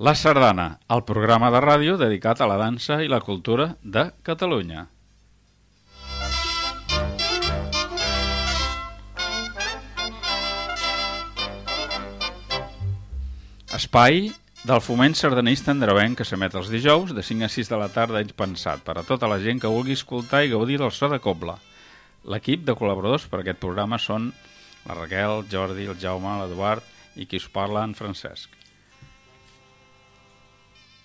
La Sardana, el programa de ràdio dedicat a la dansa i la cultura de Catalunya. Espai del foment sardanista andreuenc que s'emet els dijous de 5 a 6 de la tarda ets pensat per a tota la gent que vulgui escoltar i gaudir del so de cobla. L'equip de col·laboradors per a aquest programa són la Raquel, Jordi, el Jaume, l'Eduard i qui us parla, en Francesc.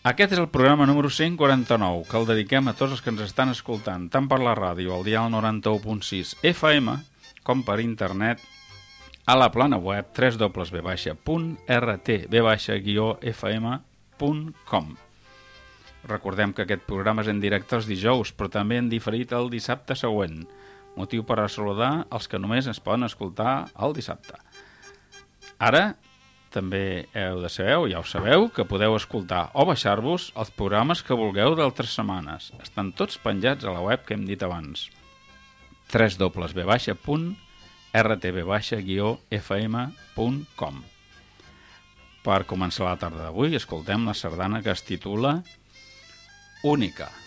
Aquest és el programa número 149, que el dediquem a tots els que ens estan escoltant, tant per la ràdio, al dial 91.6 FM, com per internet, a la plana web www.rtb-fm.com. Recordem que aquest programa és en directe els dijous, però també en diferit el dissabte següent, motiu per a saludar els que només es poden escoltar el dissabte. Ara també heu de saber, ja ho sabeu, que podeu escoltar o baixar-vos els programes que vulgueu d'altres setmanes. Estan tots penjats a la web que hem dit abans. www.rtb-fm.com Per començar la tarda d'avui, escoltem la sardana que es titula Única.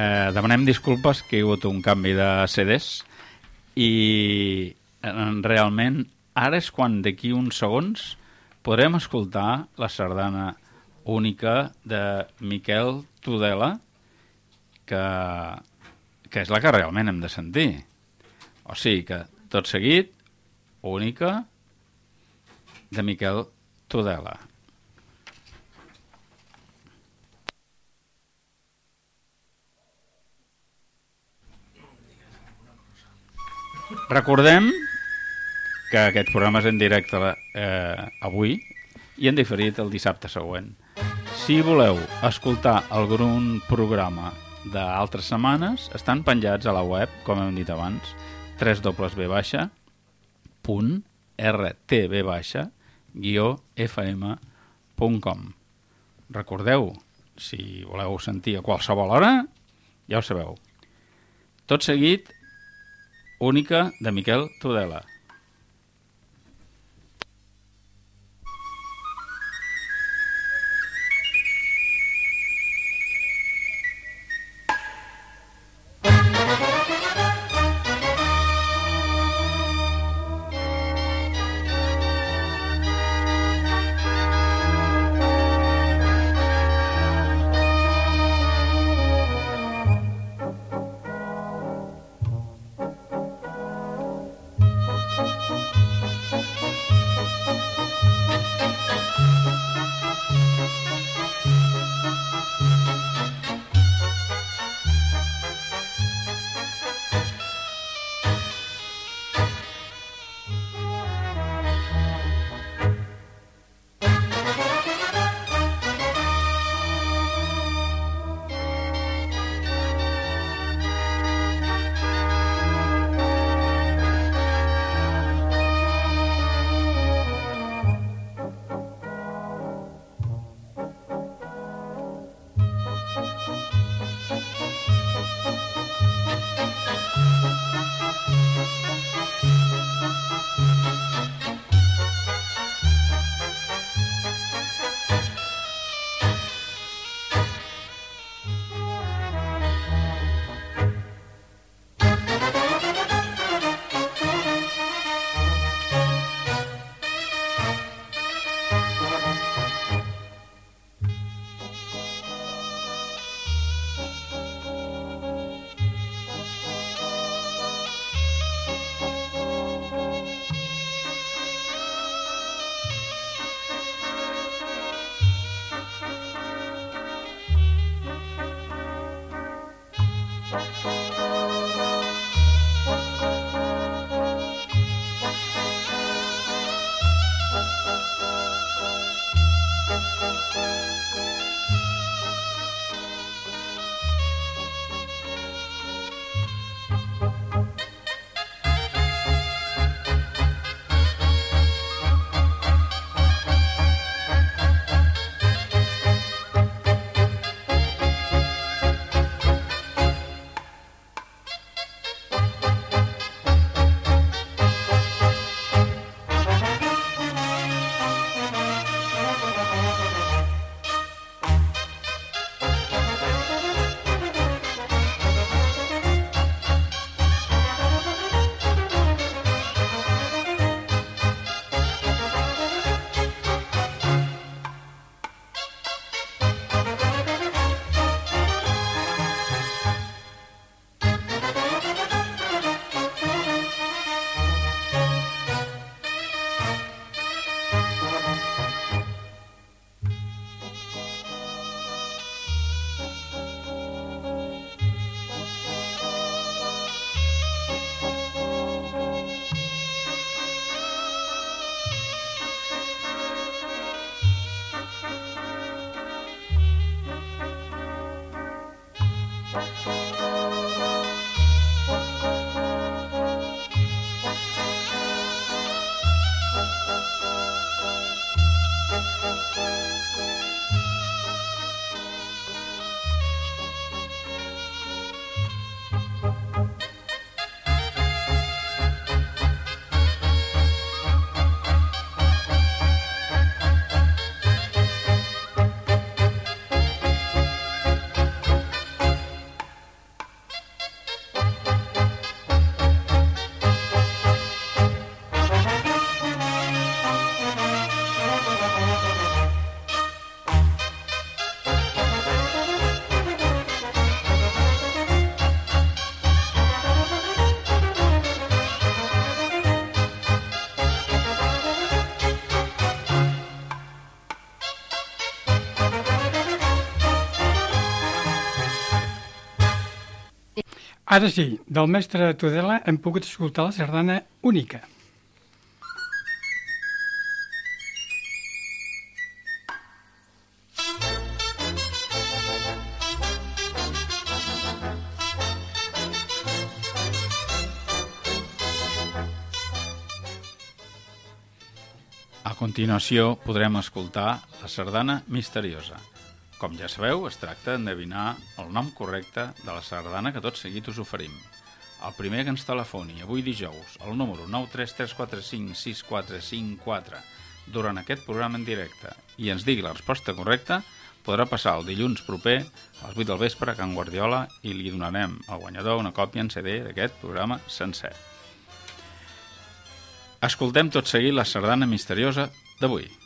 Eh, demanem disculpes que hi ha hagut un canvi de CDs i realment ara és quan d'aquí uns segons podrem escoltar la sardana única de Miquel Tudela que, que és la que realment hem de sentir. O sigui que, tot seguit, única de Miquel Tudela. Recordem que aquest programa és en directe eh, avui i en diferit el dissabte següent. Si voleu escoltar algun programa d'altres setmanes, estan penjats a la web, com hem dit abans, www.rtb-fm.com Recordeu, si voleu sentir a qualsevol hora, ja ho sabeu. Tot seguit, única de Miquel Tudela. Ara sí, del mestre Tudela hem pogut escoltar la sardana única. A continuació podrem escoltar la sardana misteriosa. Com ja sabeu, es tracta d'endevinar el nom correcte de la sardana que tot seguit us oferim. El primer que ens telefoni avui dijous al número 933456454 durant aquest programa en directe i ens digui la resposta correcta podrà passar el dilluns proper a les 8 del vespre a Can Guardiola i li donarem al guanyador una còpia en CD d'aquest programa sencer. Escoltem tot seguit la sardana misteriosa d'avui.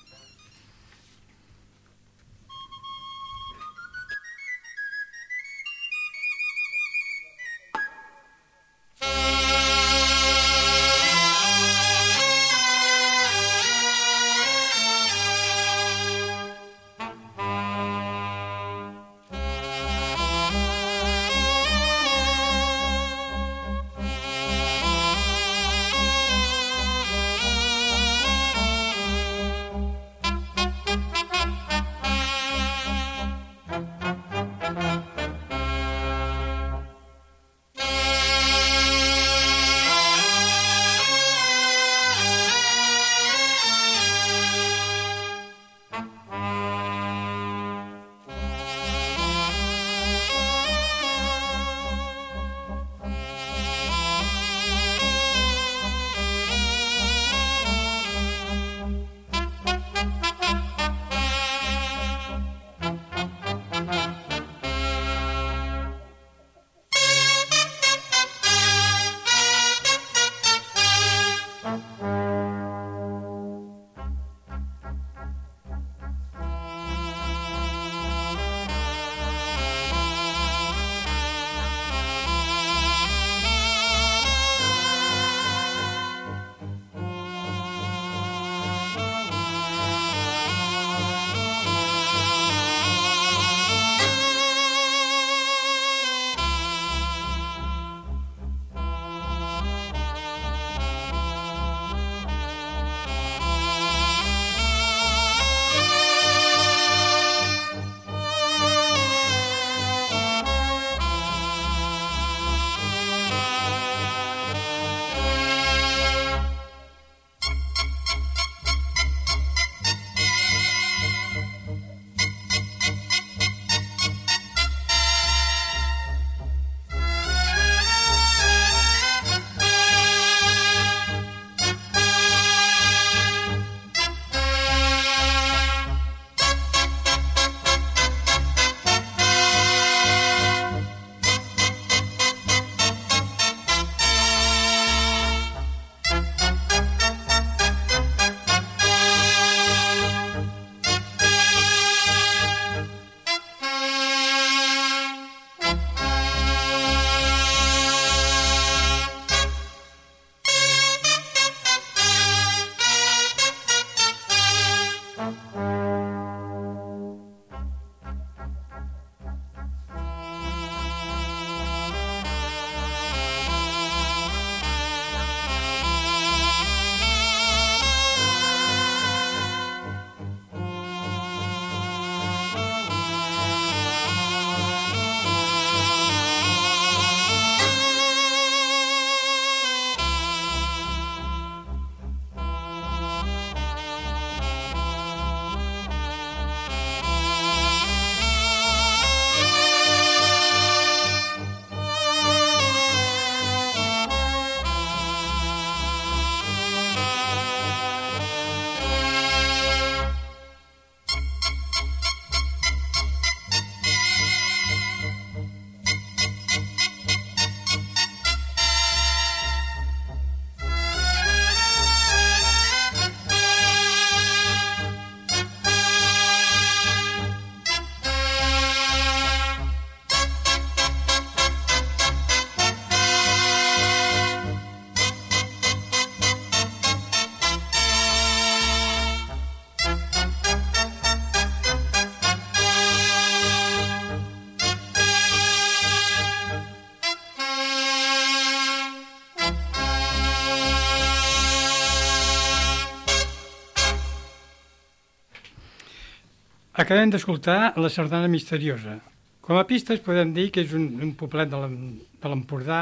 Acabem d'escoltar la sardana misteriosa. Com a pistes podem dir que és un, un poblet de l'Em- de l'Empordà,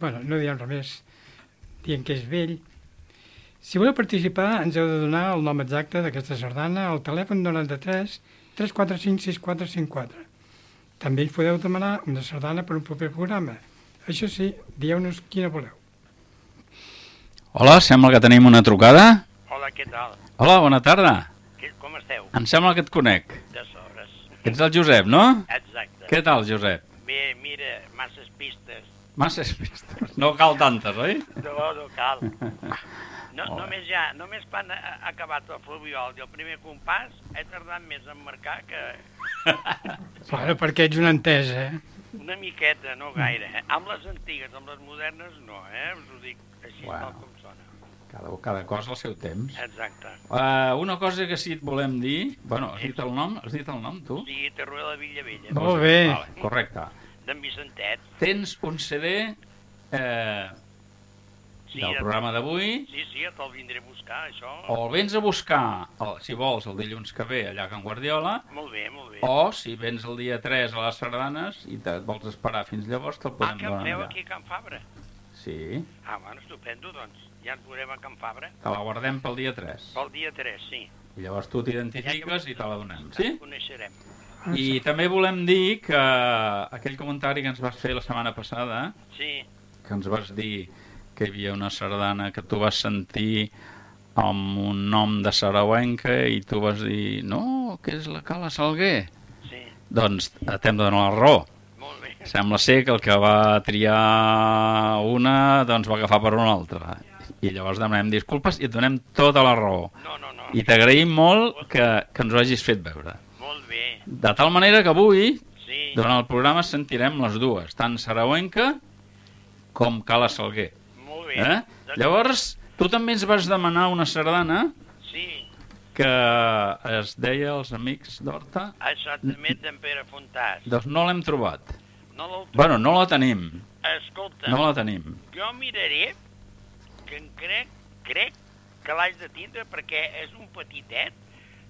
bueno, no diem res més, dient que és vell. Si voleu participar, ens heu de donar el nom exacte d'aquesta sardana al telèfon 93 345 6454. També ens podeu demanar una sardana per un proper programa. Això sí, dieu-nos quina voleu. Hola, sembla que tenim una trucada. Hola, què tal? Hola, bona tarda. Esteu? Em sembla que et conec. De sobres. Ets el Josep, no? Exacte. Què tal, Josep? Bé, mira, masses pistes. Masses pistes. No cal tantes, oi? No, no cal. No, bé. només ja, només quan ha acabat el fluviol i el primer compàs, he tardat més en marcar que Bueno, perquè ets una entesa, eh? una miqueta, no gaire. Eh? Amb les antigues, amb les modernes, no, eh? Us ho dic així Bueno. tal com. Cada, cada cosa al seu temps. Exacte. Uh, una cosa que sí et volem dir... Bueno, has dit el nom? Has dit el nom, tu? Sí, Terruela de Villavella. Molt bé. Vale, correcte. d'en Vicentet. Tens un CD eh, Sí, del programa d'avui Sí, sí, te'l vindré a buscar, això. o el vens a buscar, el, si vols, el dilluns que ve allà a Can Guardiola Molt bé, molt bé. o si vens el dia 3 a les sardanes i te, et vols esperar fins llavors te'l ah, podem que em donar veu allà. aquí a Can Fabra. Sí, Ah, bueno, estupendo, doncs. Ja ens veurem a Can Fabra. te la guardem pel dia 3 Pel dia 3, sí. i llavors tu t'identifiques i te la donem, sí? Coneixerem. I també volem dir que aquell comentari que ens vas fer la setmana passada, Sí, que ens vas dir que hi havia una sardana que tu vas sentir amb un nom de sarauenca i tu vas dir, no, que és la Cala Salguer. sí, Doncs t'hem de donar la raó. Sembla ser que el que va triar una doncs va agafar per una altra. I llavors demanem disculpes i et donem tota la raó. No, no, no. I t'agraïm molt que, que ens ho hagis fet veure. Molt bé, De tal manera que avui, sí. durant el programa, sentirem les dues, tant sarauenca com Cala Salguer. Molt bé. Eh? Doncs, Llavors, tu també ens vas demanar una sardana Sí, que es deia Els Amics d'Horta. exactament d'en Pere Fontàs. Doncs no l'hem trobat. No l'heu Bueno, no la tenim. Escolta, No la tenim. jo miraré que en crec, crec que l'haig de tindre perquè és un petitet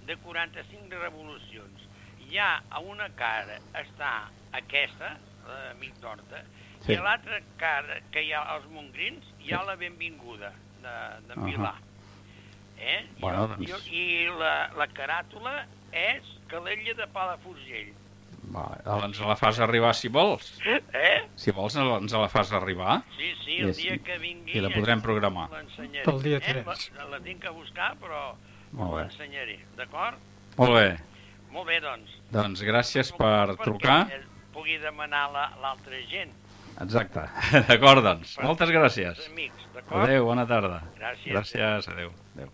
de 45 revolucions. Ja a una cara està aquesta, l'amic d'Horta, Sí. i a l'altra cara, que hi ha als Montgrins, hi ha la benvinguda de, de. Milà. Eh? Bueno, I, doncs- I la, la caràtula és Calella de Palafrugell. Va, ens la fas arribar si vols. Eh? Si vols, ens la fas arribar Sí, sí, el dia que vingui... i la podrem programar. Pel dia Eh? tres. La, la tinc que buscar, però Molt bé. l'ensenyaré, d'acord? Molt bé. Molt bé, doncs. Doncs gràcies per Perquè trucar. pugui demanar la- l'altra gent, Exacte. D'acord, doncs. Moltes gràcies. amics, d'acord? Adéu, bona tarda. Gràcies. Gràcies, adéu. adéu.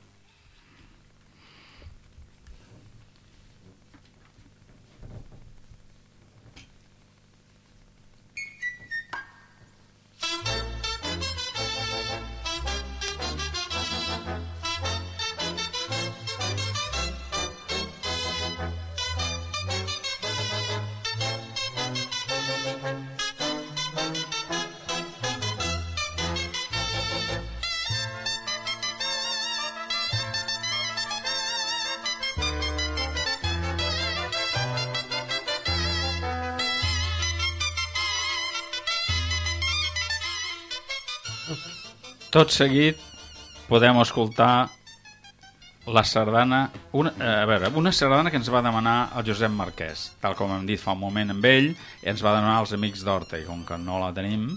Tot seguit podem escoltar la sardana, una, eh, a veure, una sardana que ens va demanar el Josep Marquès, tal com hem dit fa un moment amb ell, i ens va demanar els Amics d'Horta, i com que no la tenim,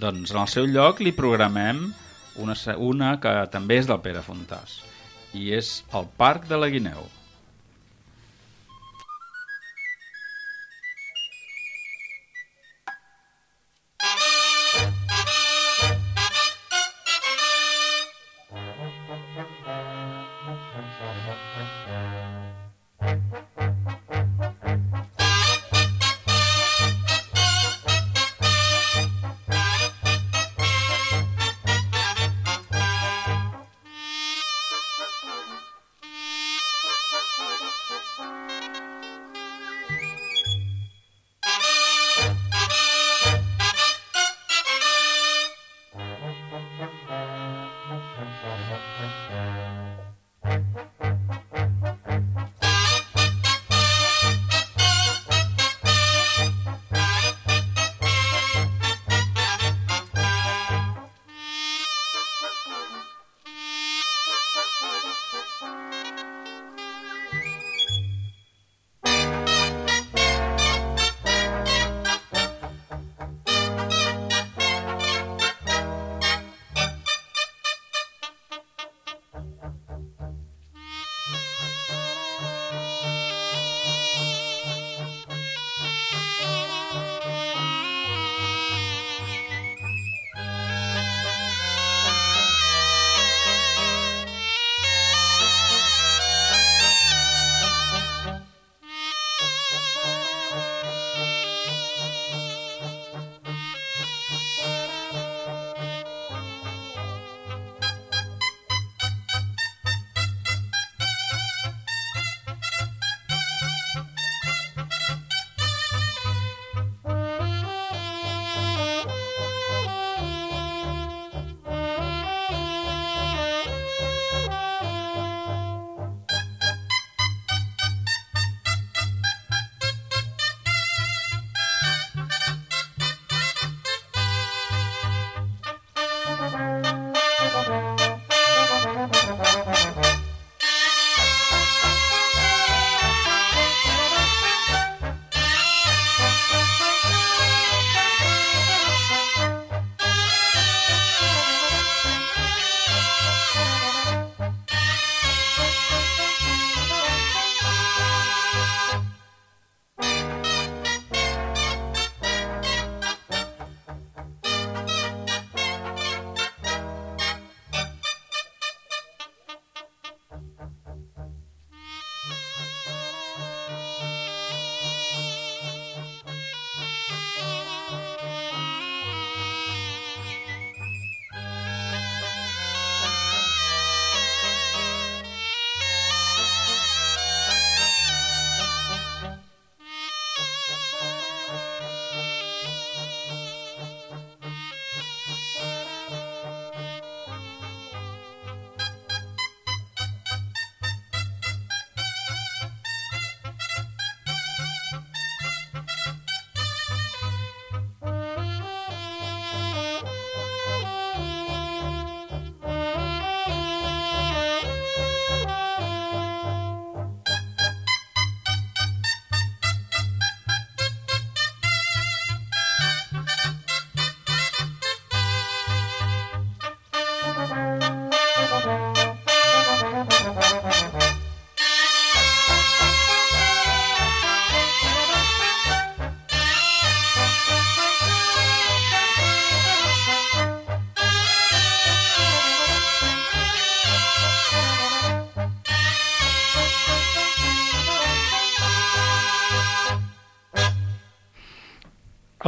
doncs en el seu lloc li programem una, una que també és del Pere Fontàs, i és el Parc de la Guineu.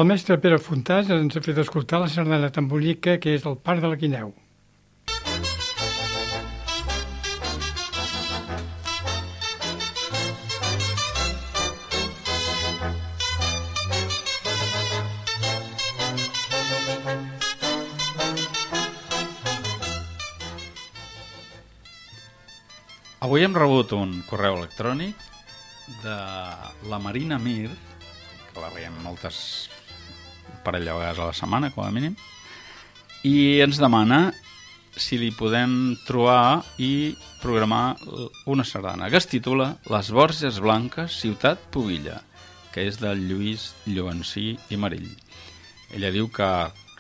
El mestre Pere Fontàs ens ha fet escoltar la sardana tambolica que és el Parc de la Guineu. Avui hem rebut un correu electrònic de la Marina Mir, que la veiem moltes parell de vegades a la setmana, com a mínim, i ens demana si li podem trobar i programar una sardana que es titula Les Borges Blanques, Ciutat Pubilla, que és del Lluís Llovencí i Marill. Ella diu que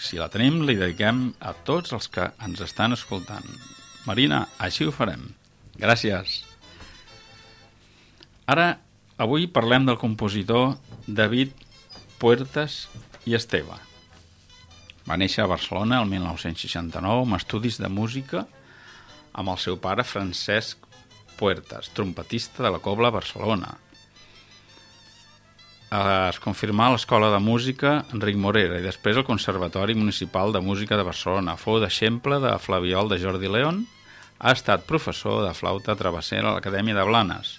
si la tenim li dediquem a tots els que ens estan escoltant. Marina, així ho farem. Gràcies. Ara, avui parlem del compositor David Puertas i Esteve. Va néixer a Barcelona el 1969 amb estudis de música amb el seu pare Francesc Puertas, trompetista de la Cobla Barcelona. Es confirmà a l'Escola de Música Enric Morera i després al Conservatori Municipal de Música de Barcelona. Fou d'eixemple de Flaviol de Jordi León, ha estat professor de flauta travessera a l'Acadèmia de Blanes.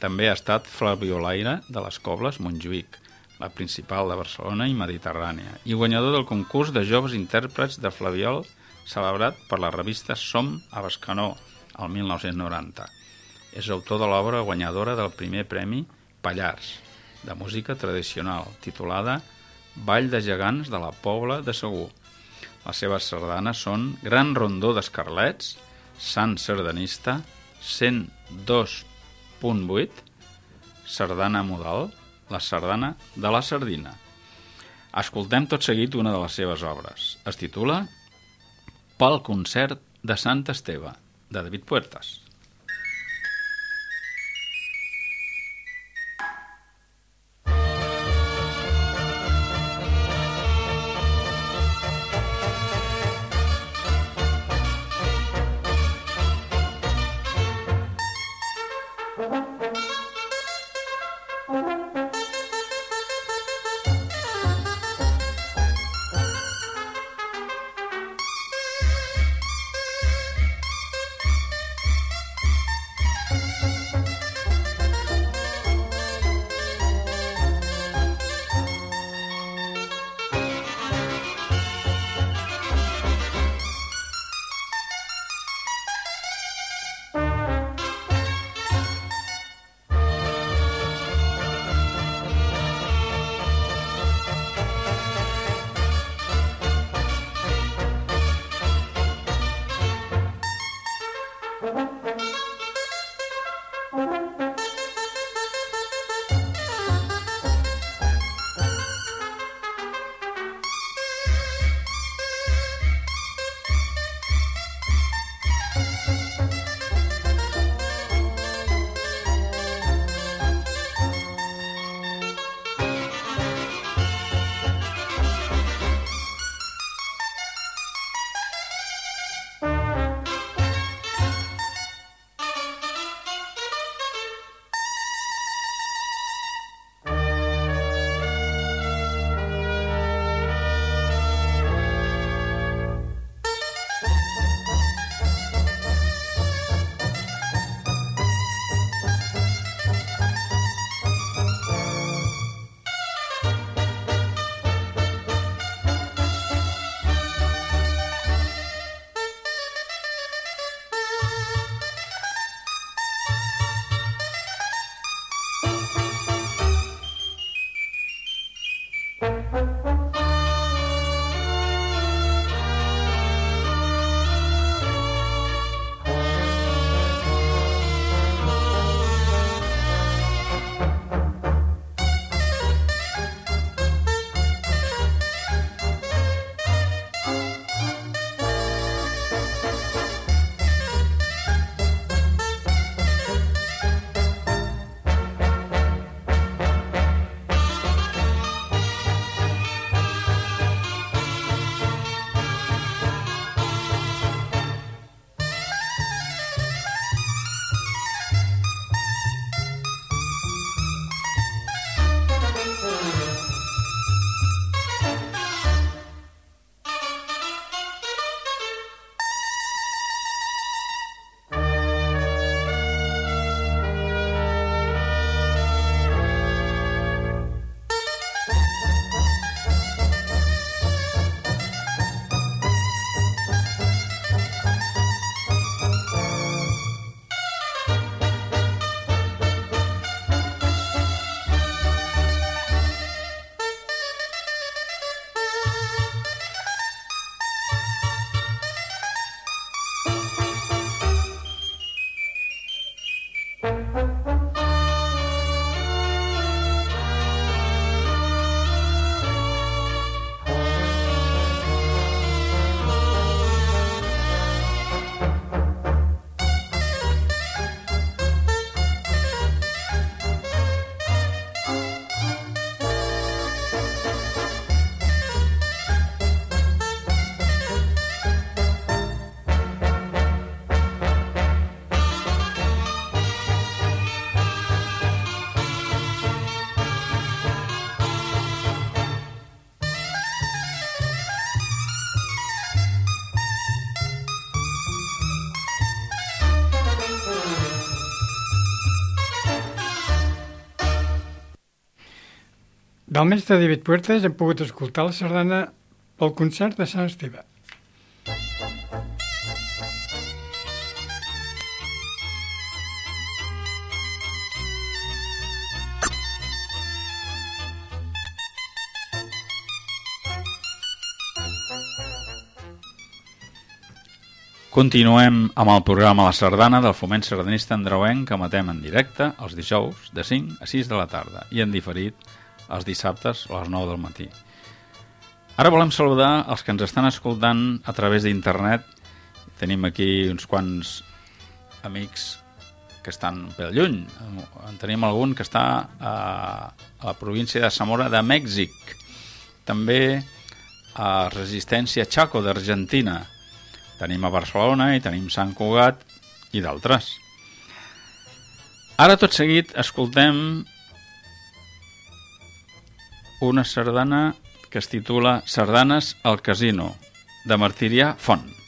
També ha estat flaviolaire de les Cobles Montjuïc, la principal de Barcelona i Mediterrània, i guanyador del concurs de joves intèrprets de flaviol celebrat per la revista Som a Bascanó, el 1990. És autor de l'obra guanyadora del primer premi Pallars, de música tradicional, titulada Ball de gegants de la Pobla de Segur. Les seves sardanes són Gran rondó d'escarlets, Sant Sardanista, 102.8, Sardana Modal, la sardana de la sardina. Escoltem tot seguit una de les seves obres. Es titula Pel concert de Sant Esteve, de David Puertas. Del mestre David Puertas hem pogut escoltar la sardana pel concert de Sant Esteve. Continuem amb el programa La Sardana del Foment Sardanista Andreuenc que emetem en directe els dijous de 5 a 6 de la tarda i en diferit els dissabtes a les 9 del matí. Ara volem saludar els que ens estan escoltant a través d'internet. Tenim aquí uns quants amics que estan per lluny. En tenim algun que està a, a la província de Zamora de Mèxic. També a Resistència Chaco d'Argentina. Tenim a Barcelona i tenim Sant Cugat i d'altres. Ara tot seguit escoltem una sardana que es titula Sardanes al Casino, de Martirià Font.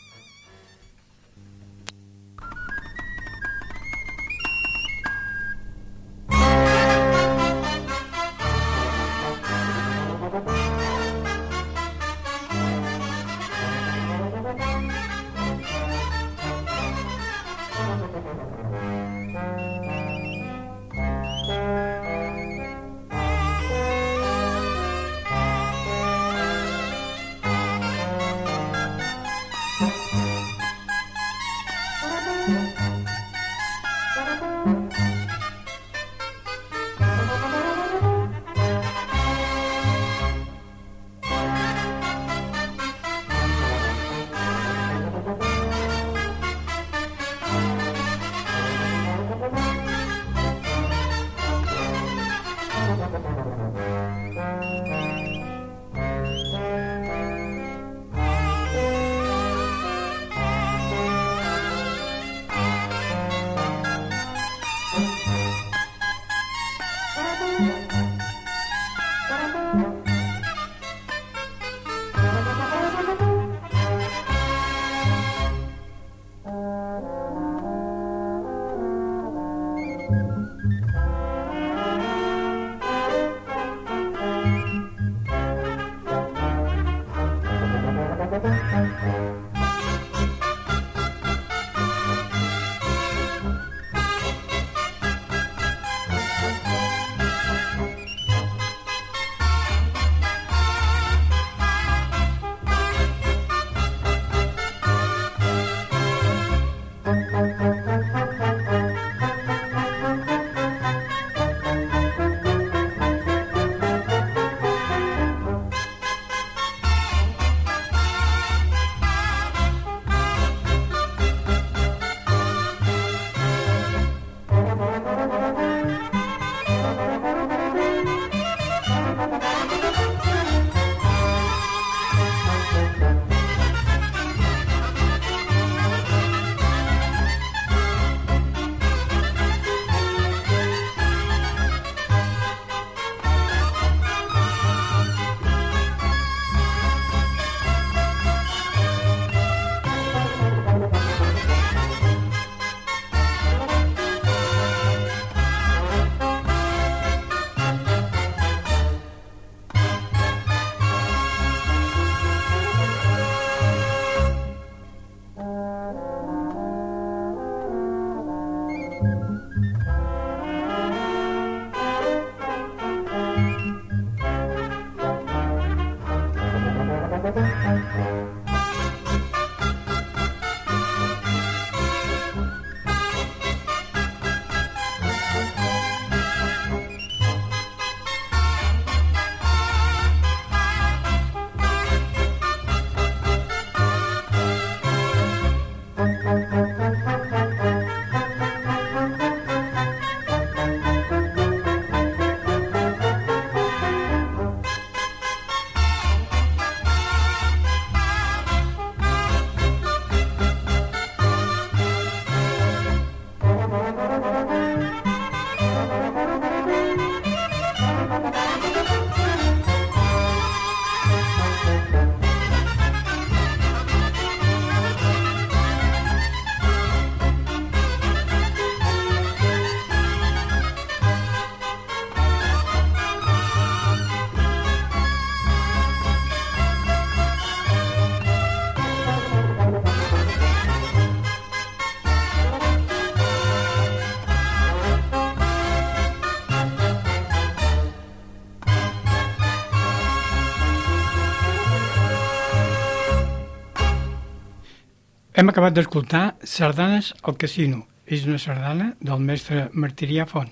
Acabat d'escoltar Sardanes al Casino. És una sardana del mestre Martirià Font.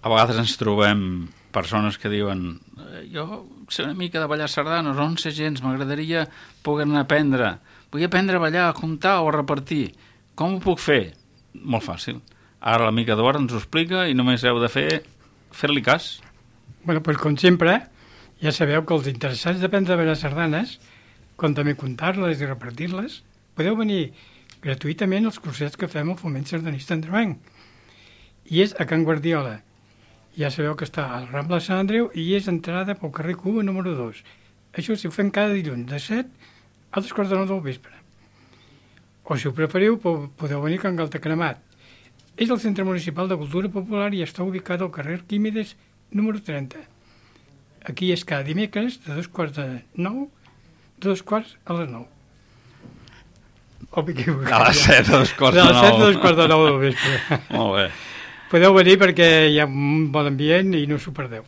A vegades ens trobem persones que diuen eh, jo sé una mica de ballar sardanes, no en sé gens, m'agradaria poder anar a aprendre. Vull aprendre a ballar, a comptar o a repartir. Com ho puc fer? Molt fàcil. Ara l'amic Eduard ens ho explica i només heu de fer fer-li cas. Bueno, doncs com sempre, ja sabeu que els interessats d'aprendre a ballar sardanes, com també comptar-les i repartir-les, podeu venir gratuïtament als cursets que fem al Foment Sardanista Andreuenc. I és a Can Guardiola. Ja sabeu que està al Rambla Sant Andreu i és entrada pel carrer Cuba número 2. Això si ho fem cada dilluns de 7 a dos quarts de 9 del vespre. O si ho preferiu, podeu venir a Can Galta Cremat. És el Centre Municipal de Cultura Popular i està ubicat al carrer Químides número 30. Aquí és cada dimecres de dos quarts de 9 de dos quarts a les 9. O a les 7 a dos quarts de 9. De les 7 a dos quarts de 9 del vespre. Molt bé. Podeu venir perquè hi ha un bon ambient i no s'ho perdeu.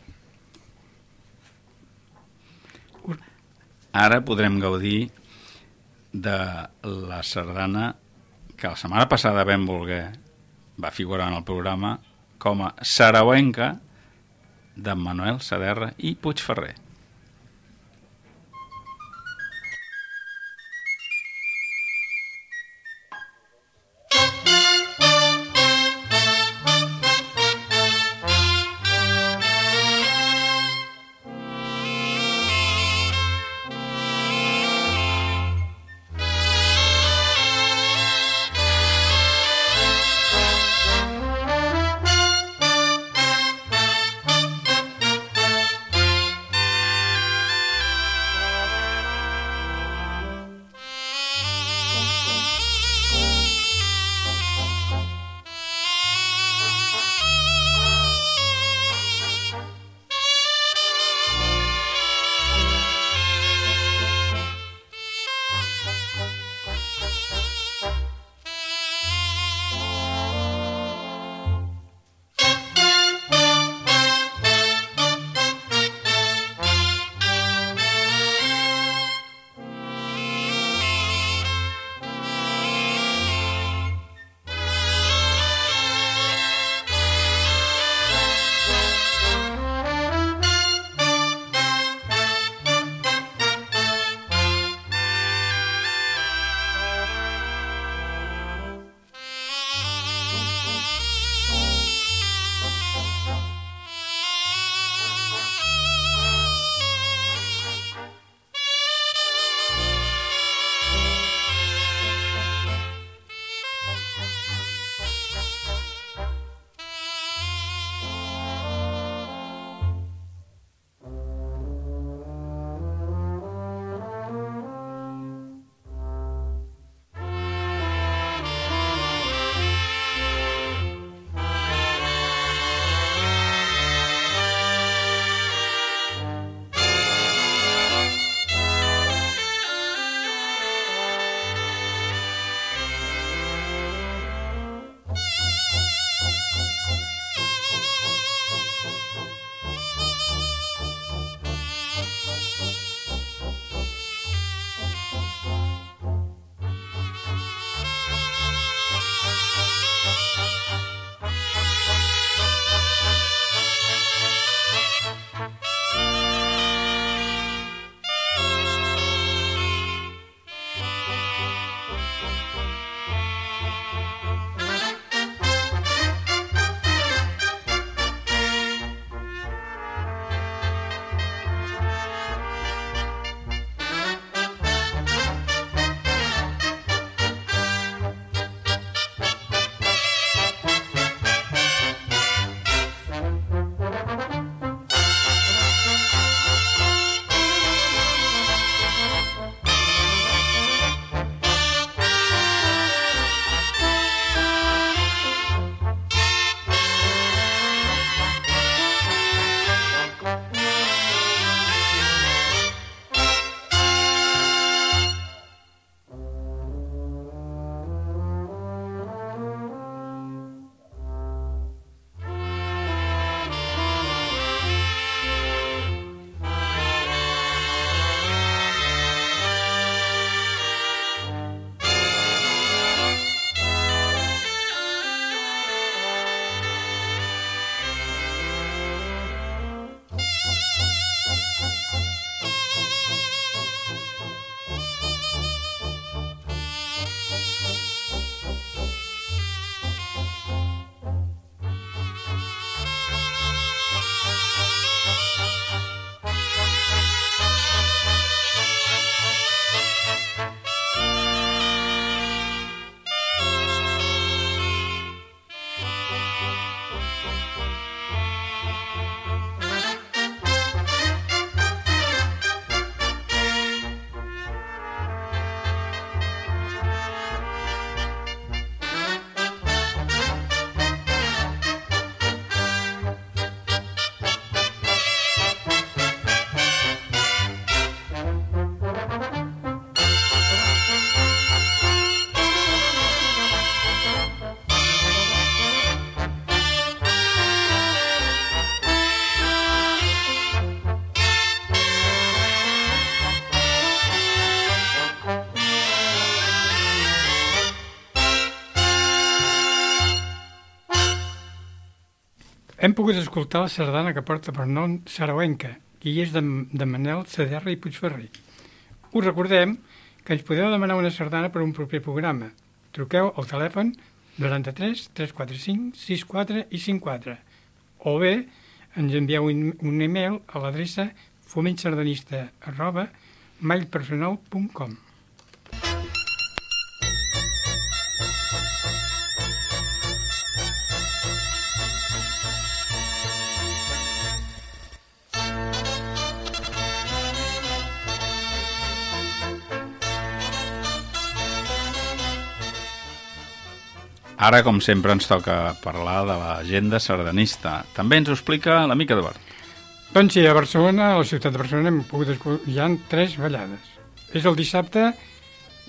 Ara podrem gaudir de la sardana que la setmana passada vam voler va figurar en el programa com a Sarauenca d'en Manuel Saderra i Puigferrer. Hem pogut escoltar la sardana que porta per nom Sarauenca, i és de, de Manel Saderra i Puigferrer. Us recordem que ens podeu demanar una sardana per un proper programa. Truqueu al telèfon 93 345 64 i 54 o bé ens envieu un, un email a l'adreça fomentsardanista arroba mailpersonal.com Ara, com sempre, ens toca parlar de l'agenda sardanista. També ens ho explica l'amic Eduard. Doncs sí, a Barcelona, a la ciutat de Barcelona, hem pogut escoltar... tres ballades. És el dissabte,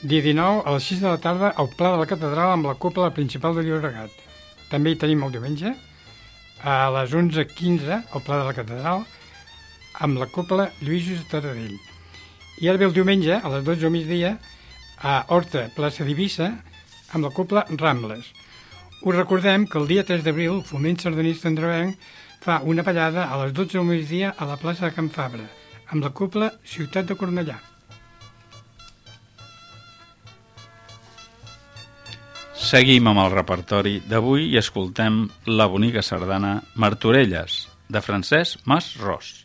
dia 19, a les 6 de la tarda, al Pla de la Catedral amb la cúpula principal de Llobregat. També hi tenim el diumenge, a les 11.15, al Pla de la Catedral, amb la cúpula Lluís de Taradell. I ara ve el diumenge, a les 12 del migdia, a Horta, plaça d'Ibissa, amb la cúpula Rambles. Us recordem que el dia 3 d'abril, Foment Sardanista Androvenc fa una ballada a les 12 del migdia a la plaça de Can Fabra, amb la cúpula Ciutat de Cornellà. Seguim amb el repertori d'avui i escoltem la bonica sardana Martorelles, de Francesc Mas Ros.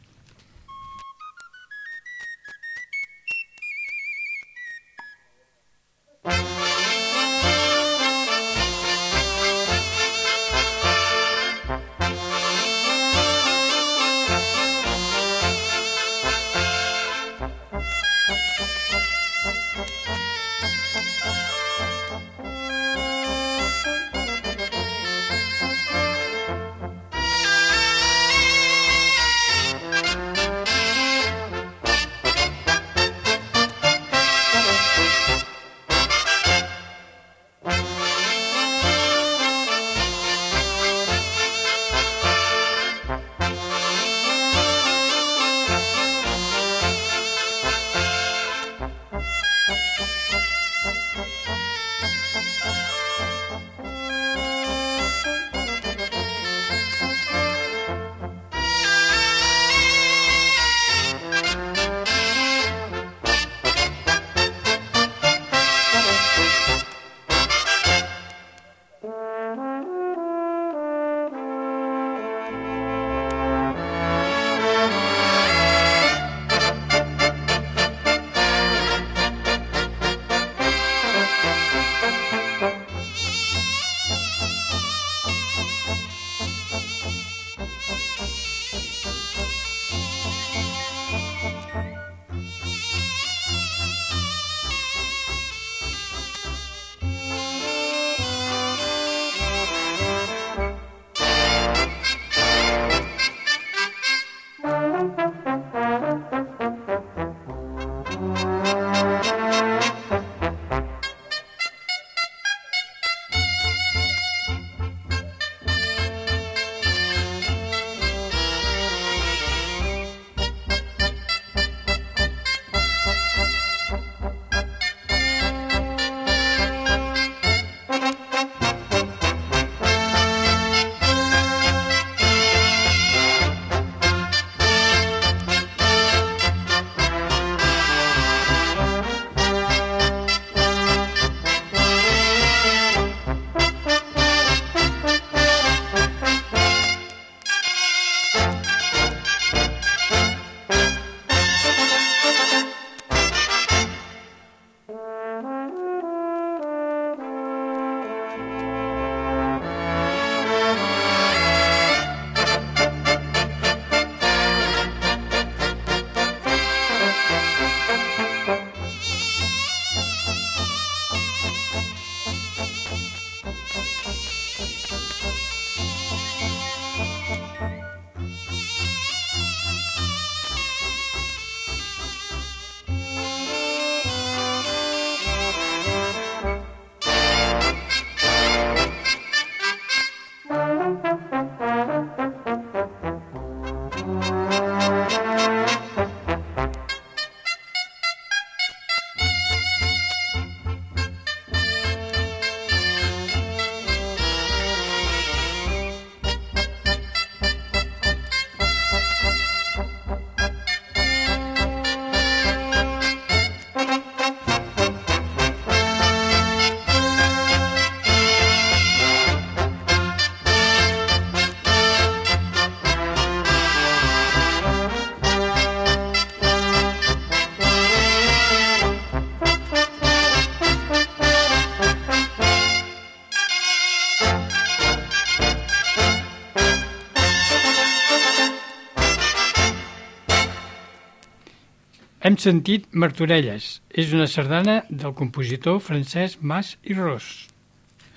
Sentit Martorelles. És una sardana del compositor Francesc Mas i Ros.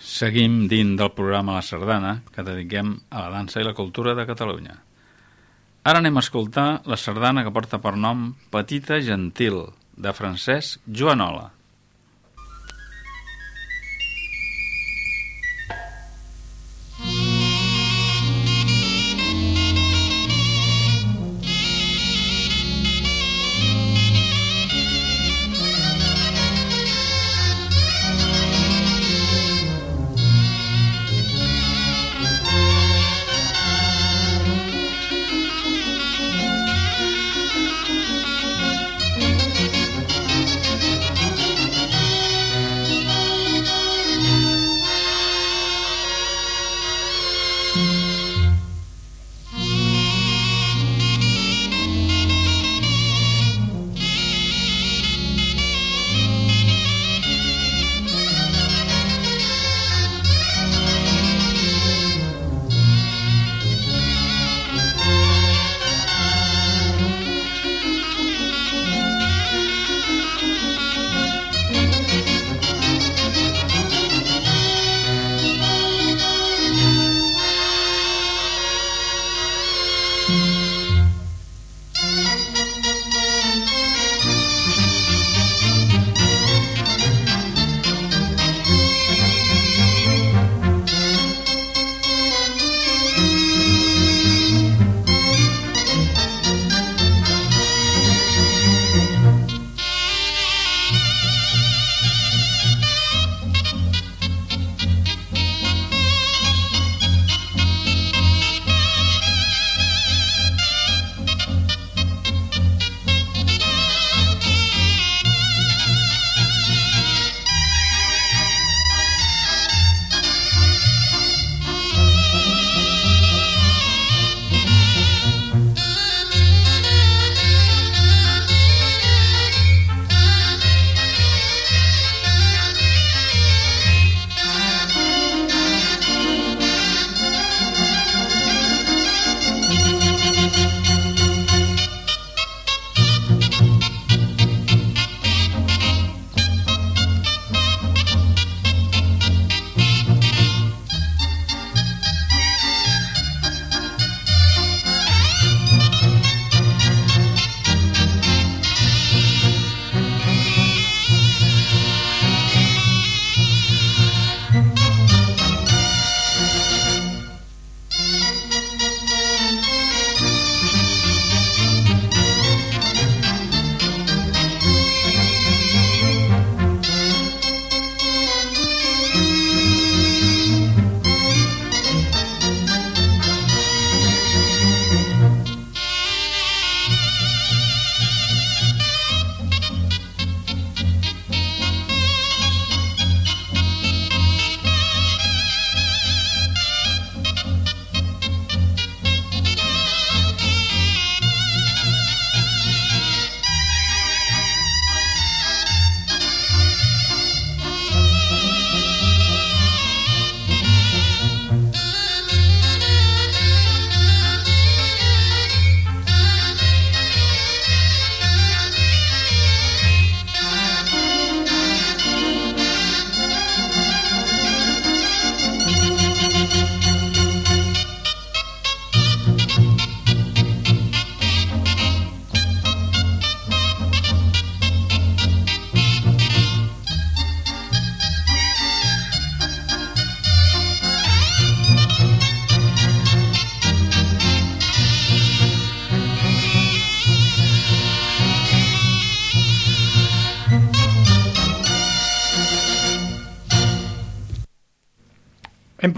Seguim dins del programa La Sardana, que dediquem a la dansa i la cultura de Catalunya. Ara anem a escoltar la sardana que porta per nom Petita Gentil, de Francesc Joanola. Hem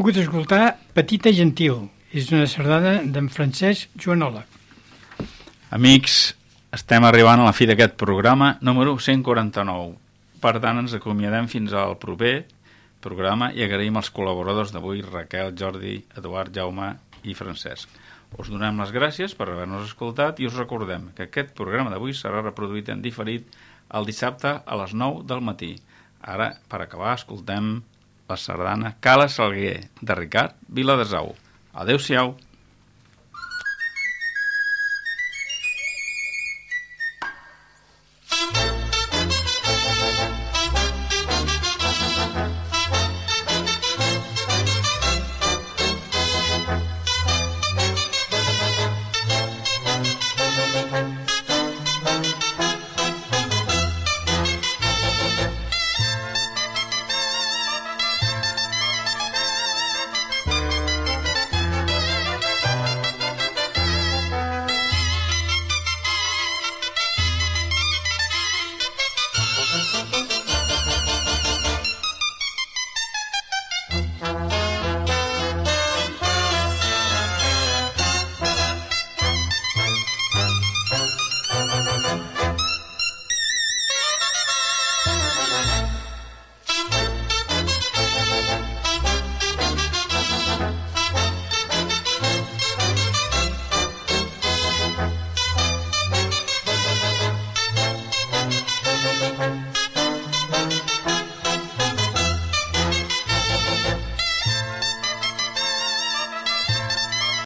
pogut escoltar Petita Gentil. És una sardana d'en Francesc Joanola. Amics, estem arribant a la fi d'aquest programa número 149. Per tant, ens acomiadem fins al proper programa i agraïm als col·laboradors d'avui, Raquel, Jordi, Eduard, Jaume i Francesc. Us donem les gràcies per haver-nos escoltat i us recordem que aquest programa d'avui serà reproduït en diferit el dissabte a les 9 del matí. Ara, per acabar, escoltem la sardana Cala Salguer, de Ricard Viladesau. Adéu-siau.